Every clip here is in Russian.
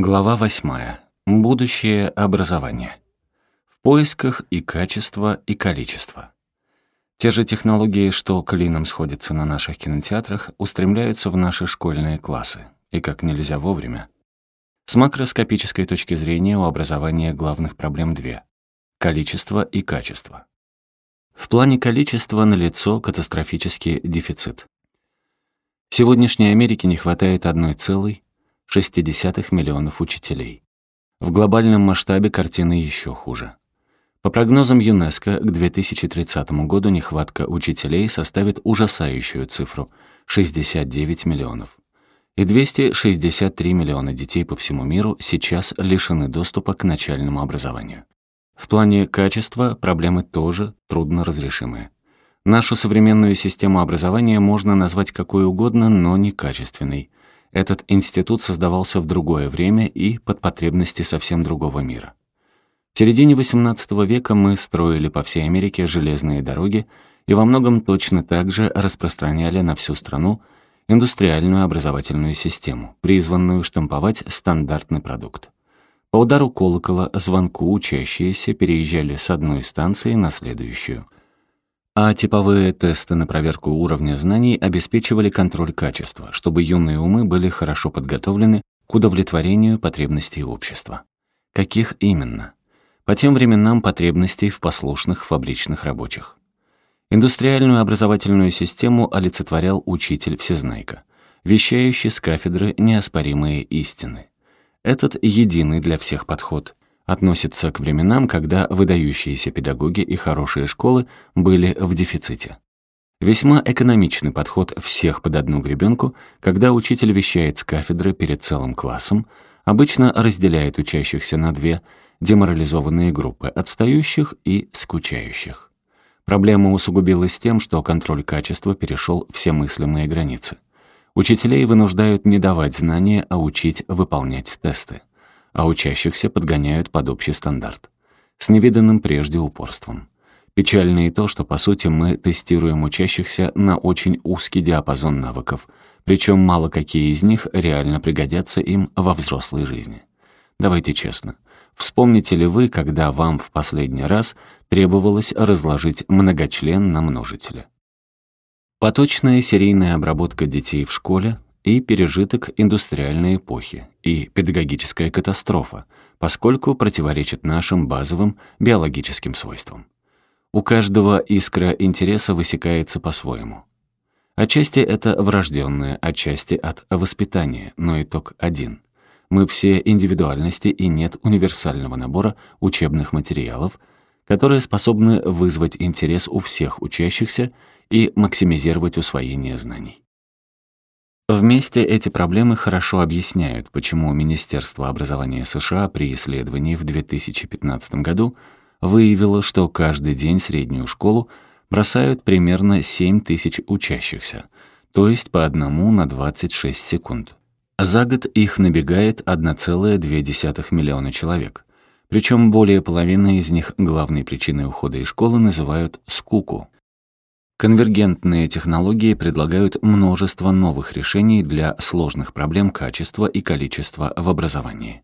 Глава 8. Будущее образование. В поисках и качества, и количества. Те же технологии, что клином сходятся на наших кинотеатрах, устремляются в наши школьные классы, и как нельзя вовремя. С макроскопической точки зрения у образования главных проблем две — количество и качество. В плане количества налицо катастрофический дефицит. В сегодняшней Америке не хватает 1,6 миллионов учителей. В глобальном масштабе картина еще хуже. По прогнозам ЮНЕСКО, к 2030 году нехватка учителей составит ужасающую цифру — 69 миллионов. И 263 миллиона детей по всему миру сейчас лишены доступа к начальному образованию. В плане качества проблемы тоже трудно разрешимые. Нашу современную систему образования можно назвать какой угодно, но не качественной. Этот институт создавался в другое время и под потребности совсем другого мира. В середине XVIII века мы строили по всей Америке железные дороги и во многом точно так же распространяли на всю страну индустриальную образовательную систему, призванную штамповать стандартный продукт. По удару колокола, звонку учащиеся переезжали с одной станции на следующую — а типовые тесты на проверку уровня знаний обеспечивали контроль качества, чтобы юные умы были хорошо подготовлены к удовлетворению потребностей общества. Каких именно? По тем временам потребностей в послушных фабричных рабочих. Индустриальную образовательную систему олицетворял учитель-всезнайка, вещающий с кафедры неоспоримые истины. Этот единый для всех подход относится к временам, когда выдающиеся педагоги и хорошие школы были в дефиците. Весьма экономичный подход всех под одну гребенку, когда учитель вещает с кафедры перед целым классом, обычно разделяет учащихся на две деморализованные группы — отстающих и скучающих. Проблема усугубилась тем, что контроль качества перешел все мыслимые границы. Учителей вынуждают не давать знания, а учить выполнять тесты а учащихся подгоняют под общий стандарт. С невиданным прежде упорством. Печально и то, что, по сути, мы тестируем учащихся на очень узкий диапазон навыков, причем мало какие из них реально пригодятся им во взрослой жизни. Давайте честно. Вспомните ли вы, когда вам в последний раз требовалось разложить многочлен на множителе? Поточная серийная обработка детей в школе и пережиток индустриальной эпохи, и педагогическая катастрофа, поскольку противоречит нашим базовым биологическим свойствам. У каждого искра интереса высекается по-своему. Отчасти это врожденное, отчасти от воспитания, но итог один. Мы все индивидуальности и нет универсального набора учебных материалов, которые способны вызвать интерес у всех учащихся и максимизировать усвоение знаний. Вместе эти проблемы хорошо объясняют, почему Министерство образования США при исследовании в 2015 году выявило, что каждый день среднюю школу бросают примерно 7 тысяч учащихся, то есть по одному на 26 секунд. За год их набегает 1,2 миллиона человек. Причем более половины из них главной причиной ухода из школы называют скуку. Конвергентные технологии предлагают множество новых решений для сложных проблем качества и количества в образовании.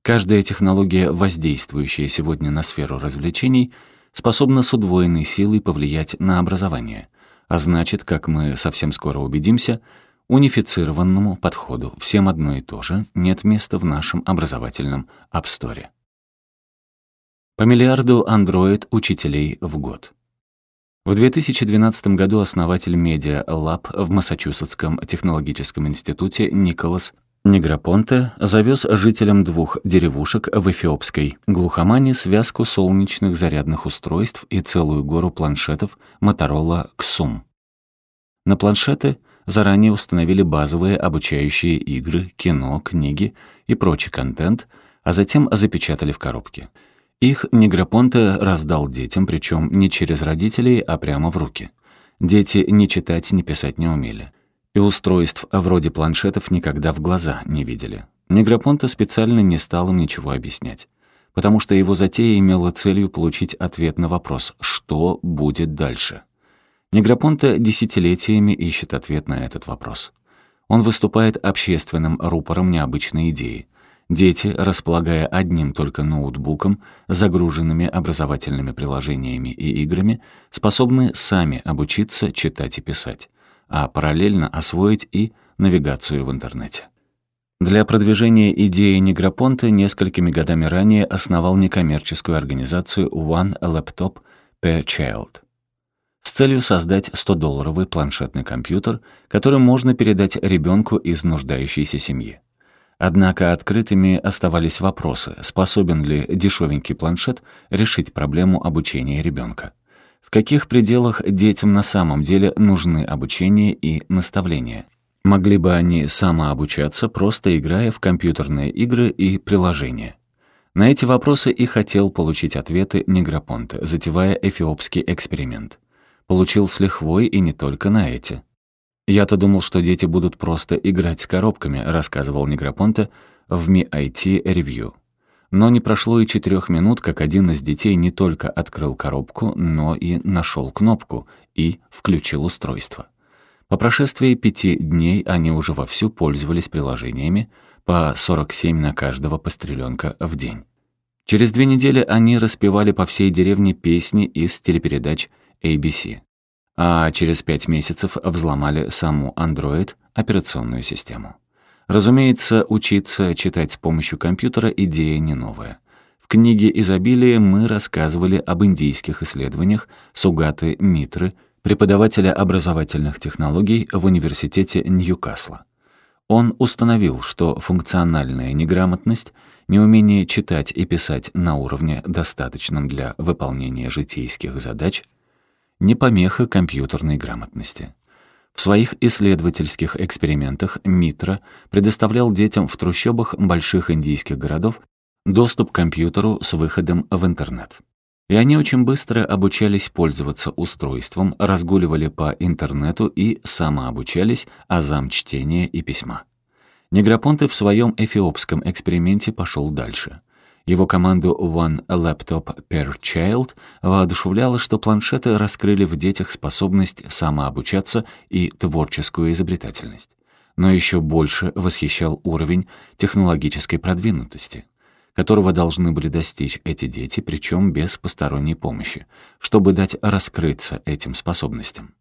Каждая технология, воздействующая сегодня на сферу развлечений, способна с удвоенной силой повлиять на образование, а значит, как мы совсем скоро убедимся, унифицированному подходу всем одно и то же нет места в нашем образовательном апсторе. По миллиарду андроид-учителей в год. В 2012 году основатель Media Lab в Массачусетском технологическом институте Николас Неграпонте завез жителям двух деревушек в эфиопской глухомане связку солнечных зарядных устройств и целую гору планшетов Motorola Xum. На планшеты заранее установили базовые обучающие игры, кино, книги и прочий контент, а затем запечатали в коробке — их Негропонте раздал детям, причем не через родителей, а прямо в руки. Дети ни читать, ни писать не умели. И устройств вроде планшетов никогда в глаза не видели. Негропонте специально не стал им ничего объяснять. Потому что его затея имела целью получить ответ на вопрос «Что будет дальше?». Негропонте десятилетиями ищет ответ на этот вопрос. Он выступает общественным рупором необычной идеи — Дети, располагая одним только ноутбуком, загруженными образовательными приложениями и играми, способны сами обучиться читать и писать, а параллельно освоить и навигацию в интернете. Для продвижения идеи Негропонта несколькими годами ранее основал некоммерческую организацию One Laptop Per Child с целью создать 100-долларовый планшетный компьютер, который можно передать ребенку из нуждающейся семьи. Однако открытыми оставались вопросы, способен ли дешевенький планшет решить проблему обучения ребенка. В каких пределах детям на самом деле нужны обучение и наставления? Могли бы они самообучаться, просто играя в компьютерные игры и приложения? На эти вопросы и хотел получить ответы Негропонте, затевая эфиопский эксперимент. Получил с лихвой и не только на эти. «Я-то думал, что дети будут просто играть с коробками», рассказывал Негропонте в MiIT Review. Но не прошло и четырех минут, как один из детей не только открыл коробку, но и нашел кнопку и включил устройство. По прошествии пяти дней они уже вовсю пользовались приложениями, по 47 на каждого постреленка в день. Через две недели они распевали по всей деревне песни из телепередач ABC а через пять месяцев взломали саму Android операционную систему. Разумеется, учиться читать с помощью компьютера идея не новая. В книге «Изобилие» мы рассказывали об индийских исследованиях Сугаты Митры, преподавателя образовательных технологий в университете Ньюкасла. Он установил, что функциональная неграмотность, неумение читать и писать на уровне, достаточном для выполнения житейских задач – не помеха компьютерной грамотности. В своих исследовательских экспериментах Митра предоставлял детям в трущобах больших индийских городов доступ к компьютеру с выходом в интернет. И они очень быстро обучались пользоваться устройством, разгуливали по интернету и самообучались азам чтения и письма. Негропонте в своем эфиопском эксперименте пошел дальше — его команду One Laptop Per Child воодушевляло, что планшеты раскрыли в детях способность самообучаться и творческую изобретательность. Но еще больше восхищал уровень технологической продвинутости, которого должны были достичь эти дети, причем без посторонней помощи, чтобы дать раскрыться этим способностям.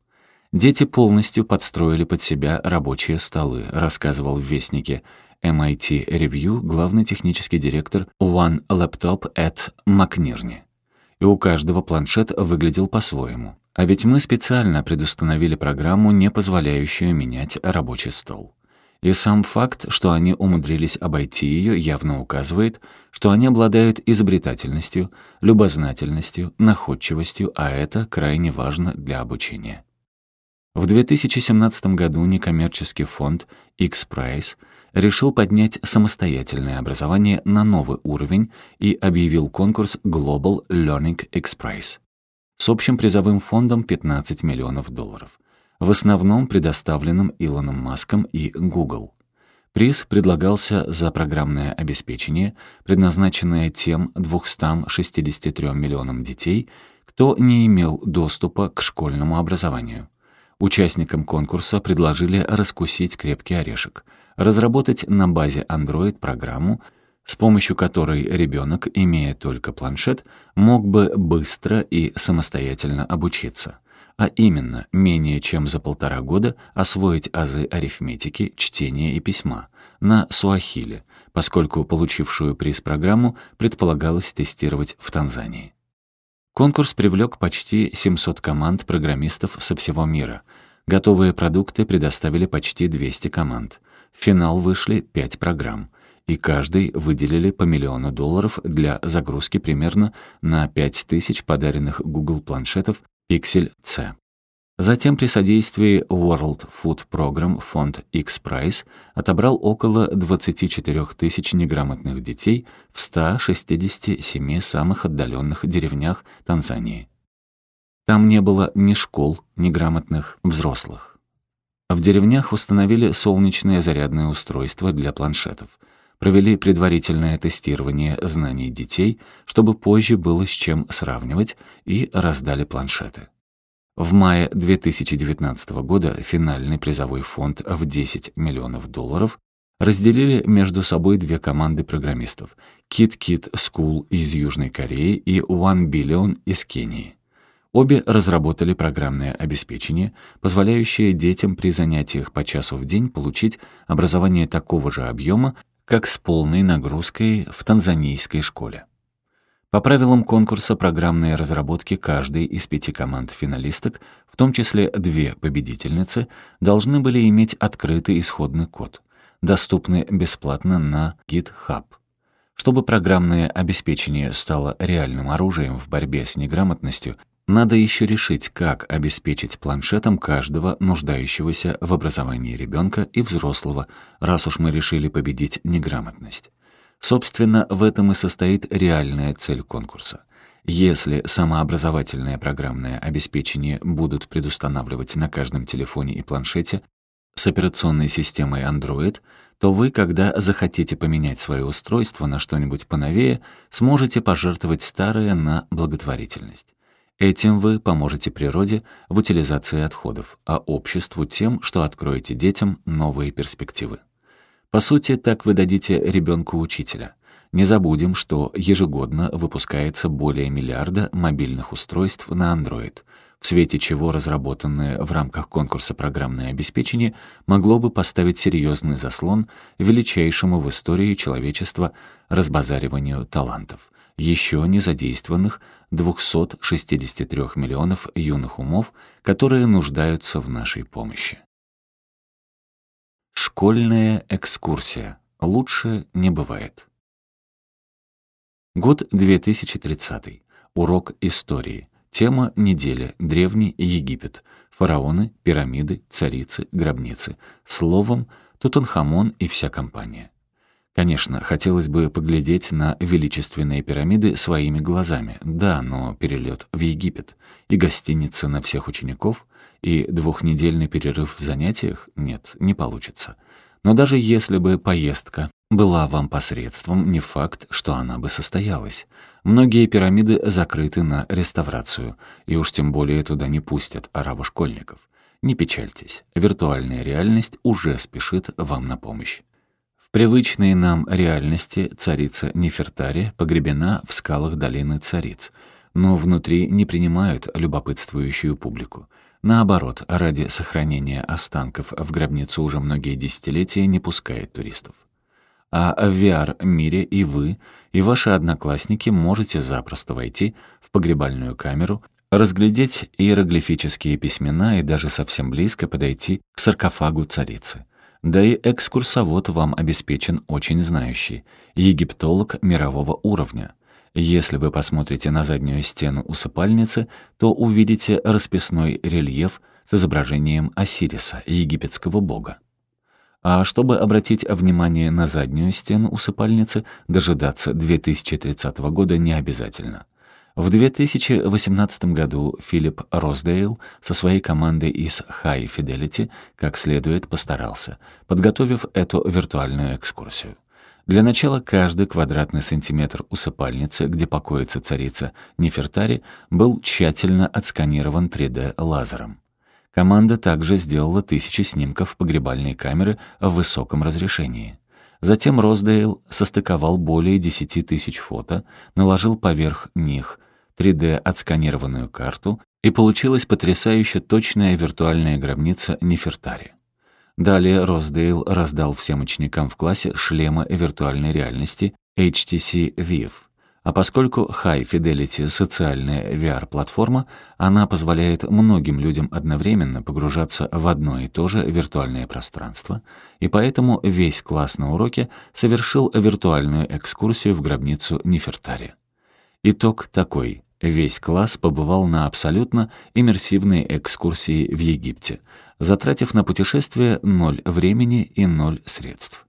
Дети полностью подстроили под себя рабочие столы, рассказывал в Вестнике MIT Review главный технический директор One Laptop at McNearney. И у каждого планшет выглядел по-своему. А ведь мы специально предустановили программу, не позволяющую менять рабочий стол. И сам факт, что они умудрились обойти ее, явно указывает, что они обладают изобретательностью, любознательностью, находчивостью, а это крайне важно для обучения. В 2017 году некоммерческий фонд X-Prize решил поднять самостоятельное образование на новый уровень и объявил конкурс Global Learning X-Prize с общим призовым фондом 15 миллионов долларов, в основном предоставленным Илоном Маском и Google. Приз предлагался за программное обеспечение, предназначенное тем 263 миллионам детей, кто не имел доступа к школьному образованию. Участникам конкурса предложили раскусить крепкий орешек — разработать на базе Android программу, с помощью которой ребенок, имея только планшет, мог бы быстро и самостоятельно обучиться, а именно менее чем за полтора года освоить азы арифметики, чтения и письма на суахили, поскольку получившую приз программу предполагалось тестировать в Танзании. Конкурс привлек почти 700 команд программистов со всего мира. Готовые продукты предоставили почти 200 команд — в финал вышли пять программ, и каждой выделили по миллиону долларов для загрузки примерно на 5000 подаренных Google планшетов Pixel C. Затем при содействии World Food Program фонд X-Prize отобрал около 24 тысяч неграмотных детей в 167 самых отдаленных деревнях Танзании. Там не было ни школ, ни грамотных взрослых. В деревнях установили солнечные зарядные устройства для планшетов. Провели предварительное тестирование знаний детей, чтобы позже было с чем сравнивать, и раздали планшеты. В мае 2019 года финальный призовой фонд в 10 миллионов долларов разделили между собой две команды программистов — Kit Kit School из Южной Кореи и One Billion из Кении. Обе разработали программное обеспечение, позволяющее детям при занятиях по часу в день получить образование такого же объема, как с полной нагрузкой в танзанийской школе. По правилам конкурса программные разработки каждой из пяти команд финалисток, в том числе две победительницы, должны были иметь открытый исходный код, доступный бесплатно на GitHub. Чтобы программное обеспечение стало реальным оружием в борьбе с неграмотностью, надо еще решить, как обеспечить планшетом каждого нуждающегося в образовании ребенка и взрослого, раз уж мы решили победить неграмотность. Собственно, в этом и состоит реальная цель конкурса. Если самообразовательное программное обеспечение будут предустанавливать на каждом телефоне и планшете с операционной системой Android, то вы, когда захотите поменять свое устройство на что-нибудь поновее, сможете пожертвовать старое на благотворительность. Этим вы поможете природе в утилизации отходов, а обществу тем, что откроете детям новые перспективы. По сути, так вы дадите ребенку учителя. Не забудем, что ежегодно выпускается более миллиарда мобильных устройств на Android, в свете чего разработанное в рамках конкурса программное обеспечение могло бы поставить серьезный заслон величайшему в истории человечества разбазариванию талантов еще не задействованных 263 миллионов юных умов, которые нуждаются в нашей помощи. Школьная экскурсия. Лучше не бывает. Год 2030. Урок истории. Тема недели. Древний Египет. Фараоны, пирамиды, царицы, гробницы. Словом, Тутанхамон и вся компания. Конечно, хотелось бы поглядеть на величественные пирамиды своими глазами. Да, но перелет в Египет и гостиница на всех учеников и двухнедельный перерыв в занятиях нет, не получится. Но даже если бы поездка была вам посредством, не факт, что она бы состоялась. Многие пирамиды закрыты на реставрацию, и уж тем более туда не пустят арабо-школьников. Не печальтесь, виртуальная реальность уже спешит вам на помощь привычной нам реальности царица Нефертари погребена в скалах долины цариц, но внутри не принимают любопытствующую публику. Наоборот, ради сохранения останков в гробницу уже многие десятилетия не пускает туристов. А в VR-мире и вы, и ваши одноклассники можете запросто войти в погребальную камеру, разглядеть иероглифические письмена и даже совсем близко подойти к саркофагу царицы. Да и экскурсовод вам обеспечен очень знающий, египтолог мирового уровня. Если вы посмотрите на заднюю стену усыпальницы, то увидите расписной рельеф с изображением Осириса, египетского бога. А чтобы обратить внимание на заднюю стену усыпальницы, дожидаться 2030 года не обязательно. В 2018 году Филипп Росдейл со своей командой из High Fidelity как следует постарался, подготовив эту виртуальную экскурсию. Для начала каждый квадратный сантиметр усыпальницы, где покоится царица Нефертари, был тщательно отсканирован 3D-лазером. Команда также сделала тысячи снимков погребальной камеры в высоком разрешении. Затем Роздейл состыковал более 10 тысяч фото, наложил поверх них 3D-отсканированную карту, и получилась потрясающе точная виртуальная гробница Нефертари. Далее Роздейл раздал всем ученикам в классе шлемы виртуальной реальности HTC Vive. А поскольку High Fidelity — социальная VR-платформа, она позволяет многим людям одновременно погружаться в одно и то же виртуальное пространство, и поэтому весь класс на уроке совершил виртуальную экскурсию в гробницу Нефертари. Итог такой. Весь класс побывал на абсолютно иммерсивной экскурсии в Египте, затратив на путешествие ноль времени и ноль средств.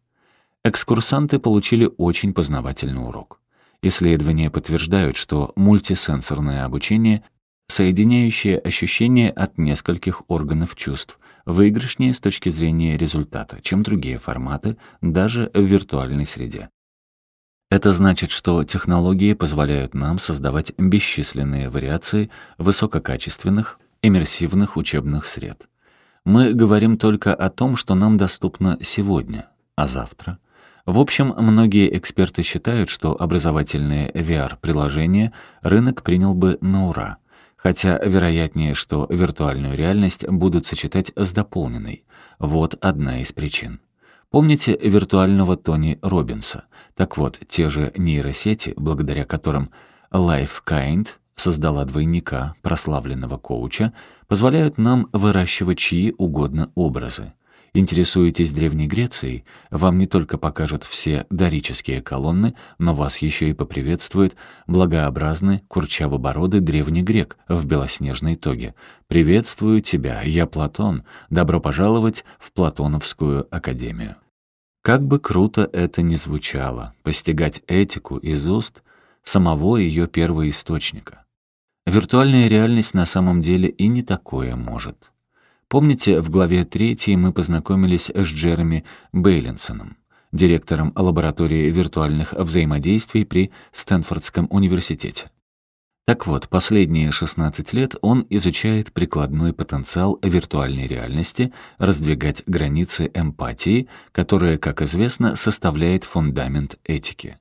Экскурсанты получили очень познавательный урок. Исследования подтверждают, что мультисенсорное обучение, соединяющее ощущения от нескольких органов чувств, выигрышнее с точки зрения результата, чем другие форматы, даже в виртуальной среде. Это значит, что технологии позволяют нам создавать бесчисленные вариации высококачественных, иммерсивных учебных сред. Мы говорим только о том, что нам доступно сегодня. А завтра? В общем, многие эксперты считают, что образовательные VR-приложения рынок принял бы на ура. Хотя вероятнее, что виртуальную реальность будут сочетать с дополненной. Вот одна из причин. Помните виртуального Тони Робинса? Так вот, те же нейросети, благодаря которым LifeKind создала двойника, прославленного коуча, позволяют нам выращивать чьи угодно образы. Интересуетесь Древней Грецией, вам не только покажут все дорические колонны, но вас еще и поприветствует благообразный курчавобородый древний грек в белоснежной тоге. «Приветствую тебя, я Платон, добро пожаловать в Платоновскую академию». Как бы круто это ни звучало, постигать этику из уст самого ее первоисточника. Виртуальная реальность на самом деле и не такое может. Помните, в главе 3 мы познакомились с Джереми Бейлинсоном, директором лаборатории виртуальных взаимодействий при Стэнфордском университете. Так вот, последние 16 лет он изучает прикладной потенциал виртуальной реальности, раздвигать границы эмпатии, которая, как известно, составляет фундамент этики.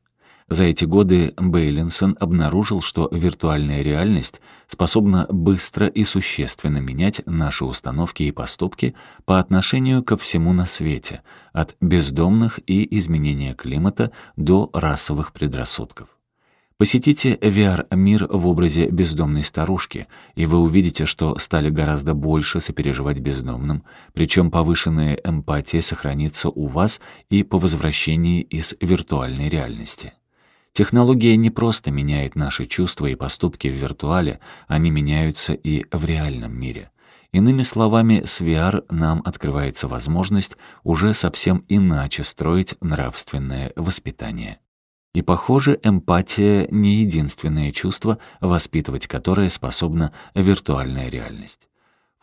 За эти годы Бейлинсон обнаружил, что виртуальная реальность способна быстро и существенно менять наши установки и поступки по отношению ко всему на свете, от бездомных и изменения климата до расовых предрассудков. Посетите VR-мир в образе бездомной старушки, и вы увидите, что стали гораздо больше сопереживать бездомным, причем повышенная эмпатия сохранится у вас и по возвращении из виртуальной реальности. Технология не просто меняет наши чувства и поступки в виртуале, они меняются и в реальном мире. Иными словами, с VR нам открывается возможность уже совсем иначе строить нравственное воспитание. И, похоже, эмпатия — не единственное чувство, воспитывать которое способна виртуальная реальность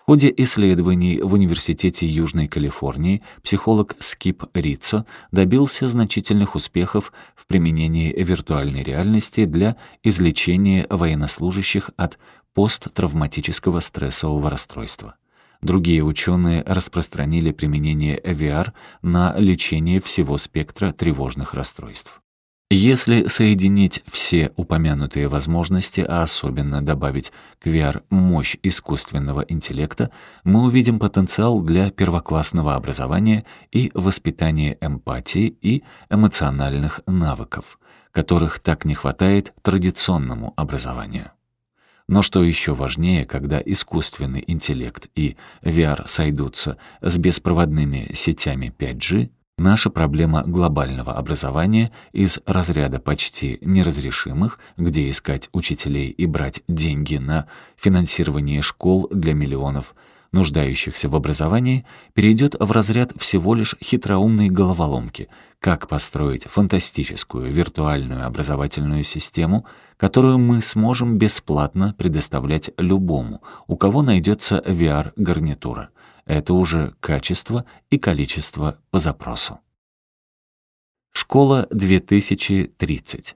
ходе исследований в Университете Южной Калифорнии психолог Скип Риццо добился значительных успехов в применении виртуальной реальности для излечения военнослужащих от посттравматического стрессового расстройства. Другие ученые распространили применение VR на лечение всего спектра тревожных расстройств. Если соединить все упомянутые возможности, а особенно добавить к VR мощь искусственного интеллекта, мы увидим потенциал для первоклассного образования и воспитания эмпатии и эмоциональных навыков, которых так не хватает традиционному образованию. Но что еще важнее, когда искусственный интеллект и VR сойдутся с беспроводными сетями 5G, Наша проблема глобального образования из разряда почти неразрешимых, где искать учителей и брать деньги на финансирование школ для миллионов нуждающихся в образовании, перейдет в разряд всего лишь хитроумной головоломки, как построить фантастическую виртуальную образовательную систему, которую мы сможем бесплатно предоставлять любому, у кого найдется VR-гарнитура. Это уже качество и количество по запросу. Школа 2030.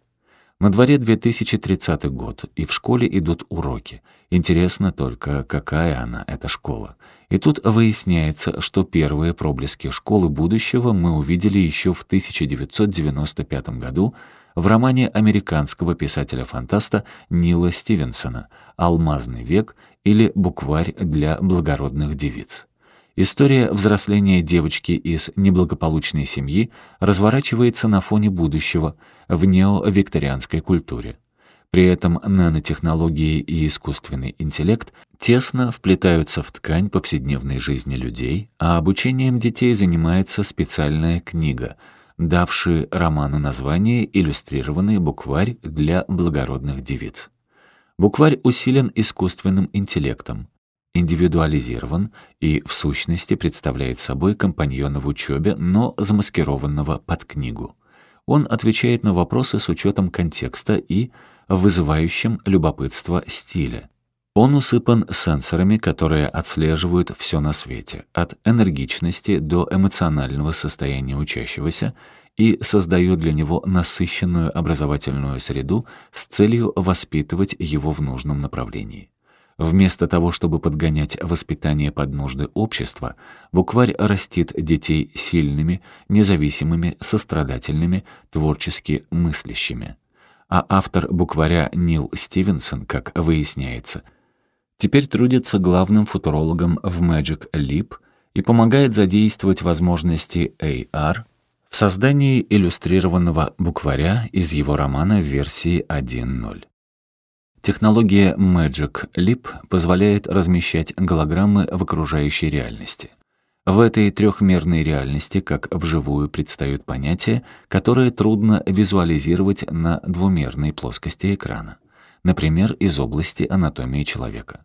На дворе 2030 год, и в школе идут уроки. Интересно только, какая она, эта школа. И тут выясняется, что первые проблески школы будущего мы увидели еще в 1995 году в романе американского писателя-фантаста Нила Стивенсона «Алмазный век» или «Букварь для благородных девиц». История взросления девочки из неблагополучной семьи разворачивается на фоне будущего в неовикторианской культуре. При этом нанотехнологии и искусственный интеллект тесно вплетаются в ткань повседневной жизни людей, а обучением детей занимается специальная книга, давшая роману название «Иллюстрированный букварь для благородных девиц». Букварь усилен искусственным интеллектом, индивидуализирован и, в сущности, представляет собой компаньона в учебе, но замаскированного под книгу. Он отвечает на вопросы с учетом контекста и вызывающим любопытство стиля. Он усыпан сенсорами, которые отслеживают все на свете, от энергичности до эмоционального состояния учащегося, и создают для него насыщенную образовательную среду с целью воспитывать его в нужном направлении. Вместо того, чтобы подгонять воспитание под нужды общества, букварь растит детей сильными, независимыми, сострадательными, творчески мыслящими. А автор букваря Нил Стивенсон, как выясняется, теперь трудится главным футурологом в Magic Leap и помогает задействовать возможности AR в создании иллюстрированного букваря из его романа версии 1.0. Технология Magic Leap позволяет размещать голограммы в окружающей реальности. В этой трехмерной реальности, как вживую, предстают понятия, которые трудно визуализировать на двумерной плоскости экрана, например, из области анатомии человека.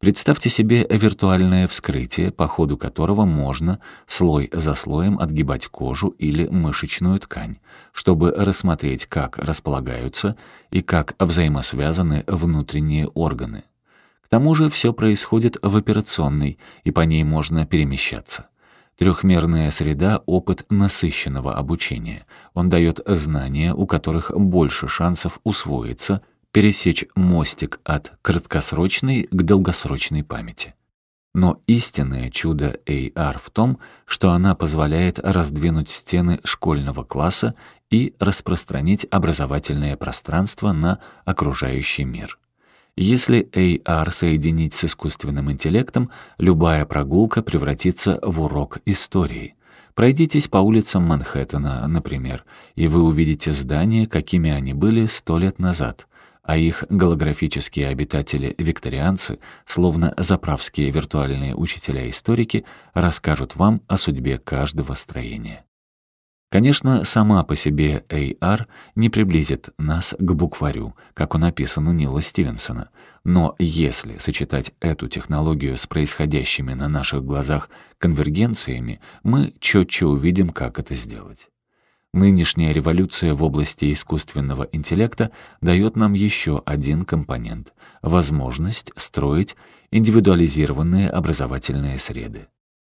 Представьте себе виртуальное вскрытие, по ходу которого можно слой за слоем отгибать кожу или мышечную ткань, чтобы рассмотреть, как располагаются и как взаимосвязаны внутренние органы. К тому же все происходит в операционной, и по ней можно перемещаться. Трехмерная среда — опыт насыщенного обучения. Он дает знания, у которых больше шансов усвоиться — пересечь мостик от краткосрочной к долгосрочной памяти. Но истинное чудо AR в том, что она позволяет раздвинуть стены школьного класса и распространить образовательное пространство на окружающий мир. Если AR соединить с искусственным интеллектом, любая прогулка превратится в урок истории. Пройдитесь по улицам Манхэттена, например, и вы увидите здания, какими они были сто лет назад — а их голографические обитатели-викторианцы, словно заправские виртуальные учителя-историки, расскажут вам о судьбе каждого строения. Конечно, сама по себе AR не приблизит нас к букварю, как он описан у Нила Стивенсона, но если сочетать эту технологию с происходящими на наших глазах конвергенциями, мы четче увидим, как это сделать. Нынешняя революция в области искусственного интеллекта дает нам еще один компонент — возможность строить индивидуализированные образовательные среды.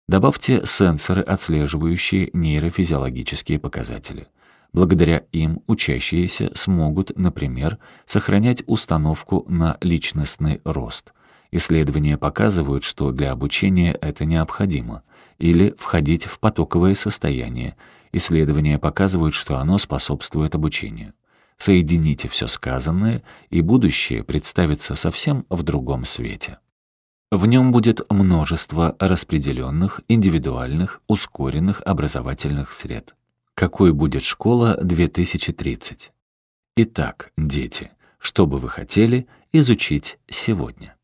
Добавьте сенсоры, отслеживающие нейрофизиологические показатели. Благодаря им учащиеся смогут, например, сохранять установку на личностный рост. Исследования показывают, что для обучения это необходимо, или входить в потоковое состояние — Исследования показывают, что оно способствует обучению. Соедините все сказанное, и будущее представится совсем в другом свете. В нем будет множество распределенных, индивидуальных, ускоренных образовательных сред. Какой будет школа 2030? Итак, дети, что бы вы хотели изучить сегодня?